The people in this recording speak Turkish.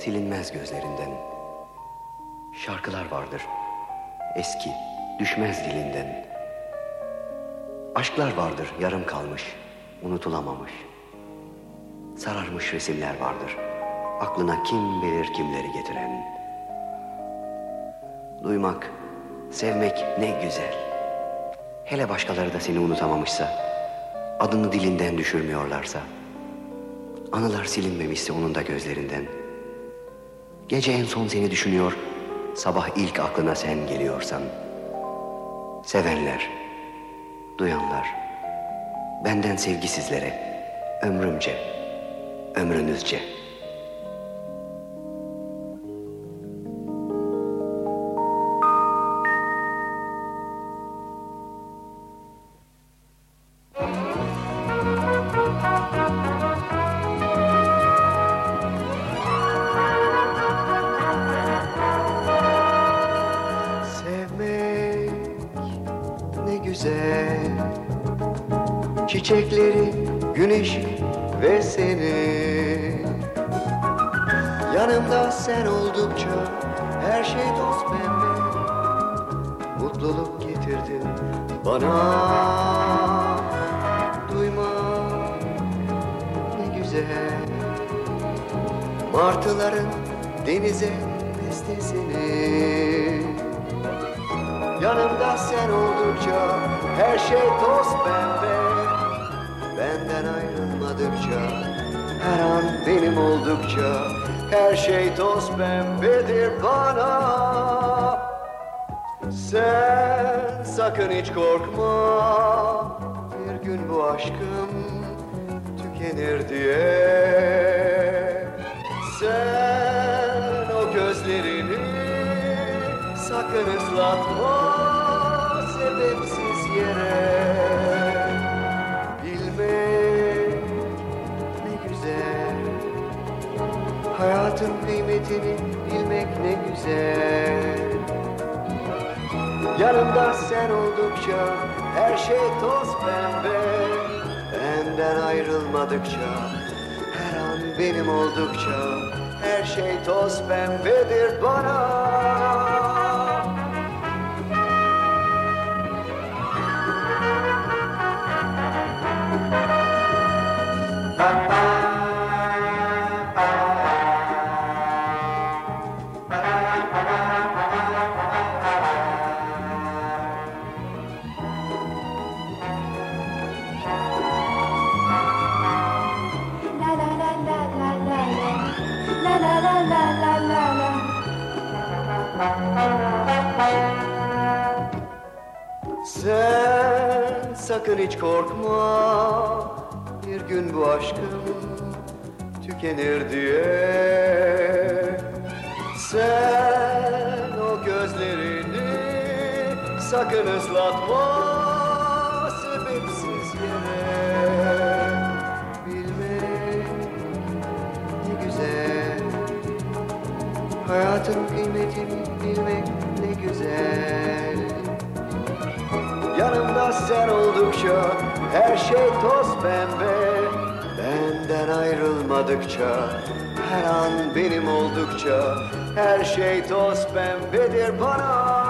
silinmez gözlerinden. Şarkılar vardır, eski, düşmez dilinden. Aşklar vardır, yarım kalmış, unutulamamış. Sararmış resimler vardır, aklına kim bilir kimleri getiren. Duymak, sevmek ne güzel. Hele başkaları da seni unutamamışsa, adını dilinden düşürmüyorlarsa, anılar silinmemişse onun da gözlerinden. Gece en son seni düşünüyor, sabah ilk aklına sen geliyorsan. Sevenler, duyanlar, benden sevgisizlere, ömrümce, ömrünüzce. Güzel Çiçekleri, güneşi ve seni. Yanımda sen oldukça her şey toz pembe. Mutluluk getirdin bana. Duymak ne güzel. Martıların denize bestesini Yanımda sen oldukça her şey toz pembe. Benden ayrılmadıkça her an benim oldukça Her şey toz pembedir bana. Sen sakın hiç korkma Bir gün bu aşkım tükenir diye. Sen o gözlerini sakın ıslatma yere. Bilmek ne güzel. Hayatın kıymetini bilmek ne güzel. Yanımda sen oldukça her şey toz pembe. Benden ayrılmadıkça her an benim oldukça Her şey toz pembedir bana Sen sakın hiç korkma Bir gün bu aşkım tükenir diye. Sen o gözlerini sakın ıslatma konuştukça her şey toz pembe Benden ayrılmadıkça her an benim oldukça her şey toz pembedir bana